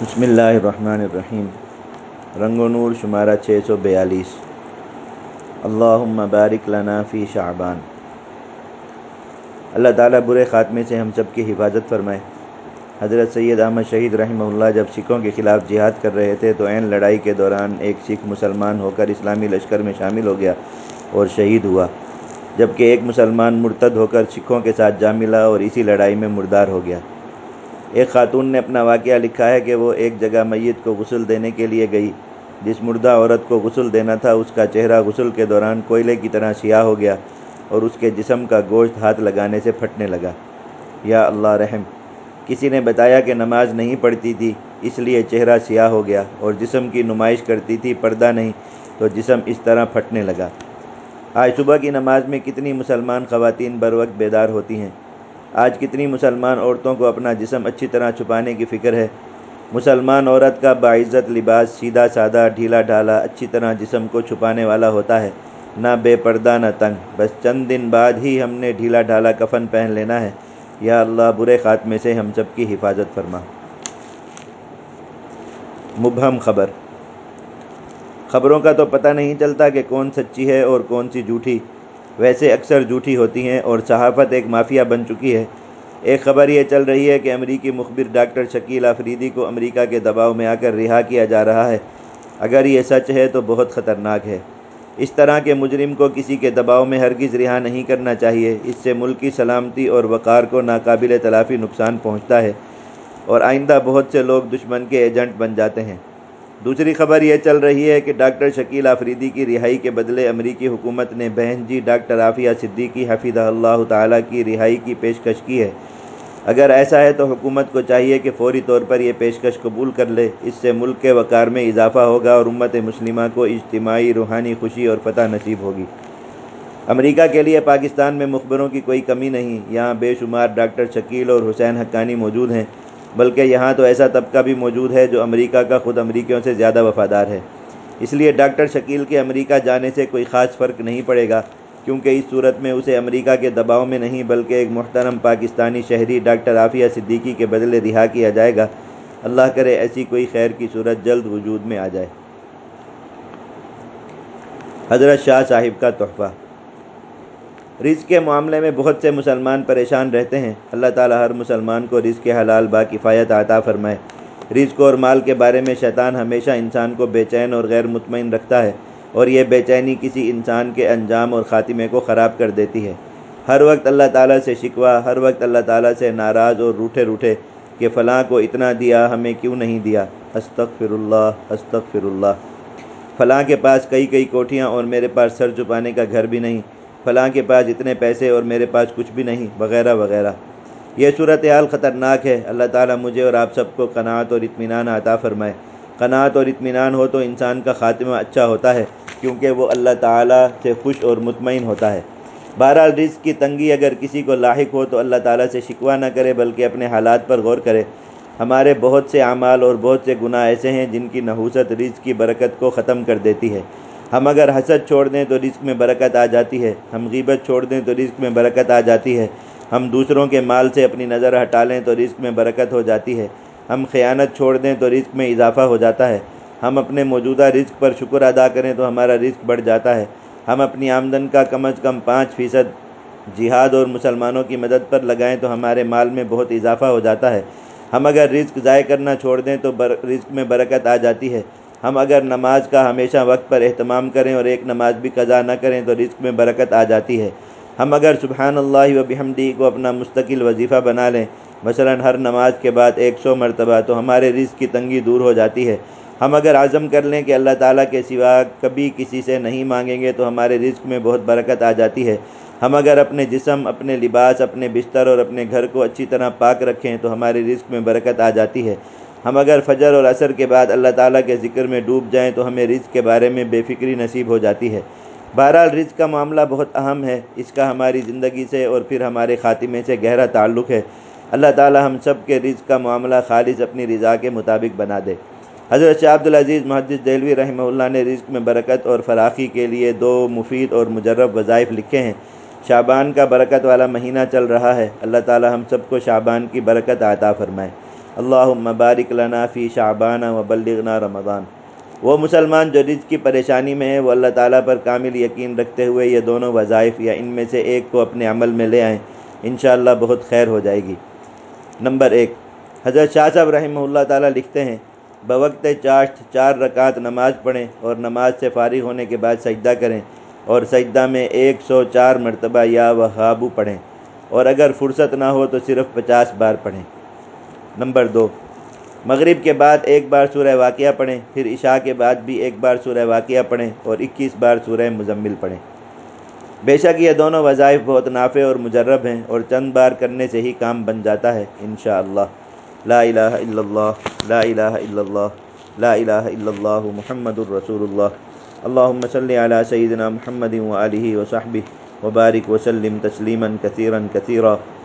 بسم اللہ الرحمن الرحیم رنگ و نور شمارہ چھ سو بیالیس اللہم بارک لنا فی شعبان اللہ تعالیٰ برے خاتمے سے ہم سب کی حفاظت فرمائے. حضرت سید احمد شہید رحمہ اللہ، جب سکھوں کے خلاف جہاد کر رہے تھے تو عین لڑائی کے دوران ایک سکھ مسلمان ہو کر اسلامی لشکر میں شامل ہو گیا اور شہید ہوا. جبکہ ایک مسلمان مرتد ہو کر سکھوں کے ساتھ جا ملا اور اسی لڑائی میں مردار ہو گیا. ایک خاتون نے اپنا واقعہ لکھا ہے کہ وہ ایک جگہ میت کو غسل دینے کے لیے گئی۔ جس مردہ عورت کو غسل دینا تھا، اس کا چہرہ غسل کے دوران کوئلے کی طرح سیاہ ہو گیا اور اس کے جسم کا گوشت ہاتھ لگانے سے پھٹنے لگا۔ یا اللہ رحم، کسی نے بتایا کہ نماز نہیں پڑھتی تھی، اس لیے چہرہ سیاہ ہو گیا اور جسم کی نمائش کرتی تھی، پردہ نہیں تو جسم اس طرح پھٹنے لگا۔ آج صبح کی نماز میں کتنی مسلمان خواتین بر وقت بیدار ہوتی ہیں۔ آج کتنی مسلمان عورتوں کو اپنا جسم اچھی طرح چھپانے کی فکر ہے۔ مسلمان عورت کا باعزت لباس سیدھا، سادہ، ڈھیلا، ڈھالا، اچھی طرح جسم کو چھپانے والا ہوتا ہے۔ نہ بے پردہ، نہ تنگ۔ بس چند دن بعد ہی ہم نے ڈھیلا، ڈھالا کفن پہن لینا ہے۔ یا اللہ، برے خاتمے سے ہم سب کی حفاظت فرما۔ مبہم خبر۔ خبروں کا تو پتہ نہیں چلتا کہ کون سچی ہے اور کون سی جھوٹی ویسے اکثر جھوٹی ہوتی ہیں اور صحافت ایک مافیا بن چکی ہے۔ ایک خبر یہ چل رہی ہے کہ امریکی مخبر ڈاکٹر شکیل آفریدی کو امریکہ کے دباؤ میں آ کر رہا کیا جا رہا ہے۔ اگر یہ سچ ہے تو بہت خطرناک ہے۔ اس طرح کے مجرم کو کسی کے دباؤ میں ہرگز رہا نہیں کرنا چاہیے۔ اس سے ملک کی سلامتی اور وقار کو ناقابل تلافی نقصان پہنچتا ہے اور آئندہ بہت سے لوگ دشمن کے ایجنٹ بن جاتے ہیں۔ دوسری خبر یہ چل رہی ہے کہ ڈاکٹر شکیل آفریدی کی رہائی کے بدلے امریکی حکومت نے بہن جی ڈاکٹر عافیہ صدیقی حفیظہ اللہ تعالیٰ کی رہائی کی پیشکش کی ہے۔ اگر ایسا ہے تو حکومت کو چاہیے کہ فوری طور پر یہ پیشکش قبول کر لے۔ اس سے ملک کے وقار میں اضافہ ہوگا اور امت مسلمہ کو اجتماعی روحانی خوشی اور فتح نصیب ہوگی۔ امریکہ کے لیے پاکستان میں مخبروں کی کوئی کمی نہیں۔ یہاں بے شمار ڈاکٹر شکیل اور حسین حقانی موجود ہیں۔ بلکہ یہاں تو ایسا طبقہ بھی موجود ہے جو امریکہ کا خود امریکیوں سے زیادہ وفادار ہے۔ اس لیے ڈاکٹر شکیل کے امریکہ جانے سے کوئی خاص فرق نہیں پڑے گا، کیونکہ اس صورت میں اسے امریکہ کے دباؤ میں نہیں، بلکہ ایک محترم پاکستانی شہری ڈاکٹر عافیہ صدیقی کے بدلے رہا کیا جائے گا۔ اللہ کرے ایسی کوئی خیر کی صورت جلد وجود میں آ جائے۔ حضرت شاہ صاحب کا تحفہ۔ رزق کے معاملے میں بہت سے مسلمان پریشان رہتے ہیں۔ اللہ تعالی ہر مسلمان کو رزق کے حلال با کفایت عطا فرمائے۔ رزق اور مال کے بارے میں شیطان ہمیشہ انسان کو بے چین اور غیر مطمئن رکھتا ہے اور یہ بے چینی کسی انسان کے انجام اور خاتمے کو خراب کر دیتی ہے۔ ہر وقت اللہ تعالیٰ سے شکوہ، ہر وقت اللہ تعالیٰ سے ناراض اور روٹھے روٹھے کہ فلاں کو اتنا دیا، ہمیں کیوں نہیں دیا؟ استغفر اللہ استغفر اللہ فلاں کے پاس کئی کئی کوٹھیاں اور میرے پاس سر چھپانے کا گھر بھی نہیں۔ فلاں کے پاس اتنے پیسے اور میرے پاس کچھ بھی نہیں، وغیرہ وغیرہ۔ یہ صورتحال خطرناک ہے۔ اللہ تعالیٰ مجھے اور آپ سب کو قناعت اور اطمینان عطا فرمائے۔ قناعت اور اطمینان ہو تو انسان کا خاتمہ اچھا ہوتا ہے، کیونکہ وہ اللہ تعالیٰ سے خوش اور مطمئن ہوتا ہے۔ بہرحال رزق کی تنگی اگر کسی کو لاحق ہو تو اللہ تعالیٰ سے شکوہ نہ کرے، بلکہ اپنے حالات پر غور کرے۔ ہمارے بہت سے اعمال اور بہت سے گناہ ایسے ہیں جن کی نحوست رزق کی برکت کو ختم کر دیتی ہے۔ ہم اگر حسد چھوڑ دیں تو رزق میں برکت آ جاتی ہے، ہم غیبت چھوڑ دیں تو رزق میں برکت آ جاتی ہے۔ ہم دوسروں کے مال سے اپنی نظر ہٹا لیں تو رزق میں برکت ہو جاتی ہے۔ ہم خیانت چھوڑ دیں تو رزق میں اضافہ ہو جاتا ہے۔ ہم اپنے موجودہ رزق پر شکر ادا کریں تو ہمارا رزق بڑھ جاتا ہے۔ ہم اپنی آمدن کا کم از کم پانچ فیصد جہاد اور مسلمانوں کی مدد پر لگائیں تو ہمارے مال میں بہت اضافہ ہو جاتا ہے۔ ہم اگر رزق ضائع کرنا چھوڑ دیں تو رزق میں برکت آ جاتی ہے۔ ہم اگر نماز کا ہمیشہ وقت پر اہتمام کریں اور ایک نماز بھی قضا نہ کریں تو رزق میں برکت آ جاتی ہے۔ ہم اگر سبحان اللہ و بحمدی کو اپنا مستقل وظیفہ بنا لیں، مثلا ہر نماز کے بعد ایک سو مرتبہ، تو ہمارے رزق کی تنگی دور ہو جاتی ہے۔ ہم اگر عزم کر لیں کہ اللہ تعالیٰ کے سوا کبھی کسی سے نہیں مانگیں گے، تو ہمارے رزق میں بہت برکت آ جاتی ہے۔ ہم اگر اپنے جسم، اپنے لباس، اپنے بستر اور اپنے گھر کو اچھی طرح پاک رکھیں، تو ہمارے رزق میں برکت آ جاتی ہے۔ ہم اگر فجر اور عصر کے بعد اللہ تعالیٰ کے ذکر میں ڈوب جائیں تو ہمیں رزق کے بارے میں بے فکری نصیب ہو جاتی ہے۔ بہرحال رزق کا معاملہ بہت اہم ہے۔ اس کا ہماری زندگی سے اور پھر ہمارے خاتمے سے گہرا تعلق ہے۔ اللہ تعالیٰ ہم سب کے رزق کا معاملہ خالص اپنی رضا کے مطابق بنا دے۔ حضرت شاہ عبدالعزیز محدث دہلوی رحمہ اللہ نے رزق میں برکت اور فراخی کے لیے دو مفید اور مجرب وظائف لکھے ہیں۔ شعبان کا برکت والا مہینہ چل رہا ہے۔ اللہ تعالیٰ ہم سب کو شعبان کی برکت عطا فرمائے۔ اللہم بارک لنا فی شعبان و بلغنا رمضان۔ وہ مسلمان جو رزق کی پریشانی میں ہے، وہ اللہ تعالیٰ پر کامل یقین رکھتے ہوئے یہ دونوں وظائف یا ان میں سے ایک کو اپنے عمل میں لے آئیں، انشاءاللہ بہت خیر ہو جائے گی۔ نمبر ایک، حضرت شاہ صاحب رحمہ اللہ تعالیٰ لکھتے ہیں، بوقت چاشت چار رکعت نماز پڑھیں اور نماز سے فارغ ہونے کے بعد سجدہ کریں اور سجدہ میں ایک سو چار مرتبہ یا وہابو پڑھیں اور اگر فرصت نہ ہو تو صرف پچاس بار پڑھیں۔ نمبر دو۔ مغرب کے بعد ایک بار سورہ واقعہ پڑھیں، پھر عشاء کے بعد بھی ایک بار سورہ واقعہ پڑھیں اور اکیس بار سورہ مزمل پڑھیں۔ بے شک یہ دونوں وظائف بہت نافع اور مجرب ہیں اور چند بار کرنے سے ہی کام بن جاتا ہے، انشاءاللہ۔ لا الہ الا اللہ، لا الہ الا اللہ، لا الہ الا اللہ محمد الرسول اللہ اللہم صلی علی سیدنا محمد وآلہ وصحبہ وبارک وسلم تسلیما کثیرا کثیرا۔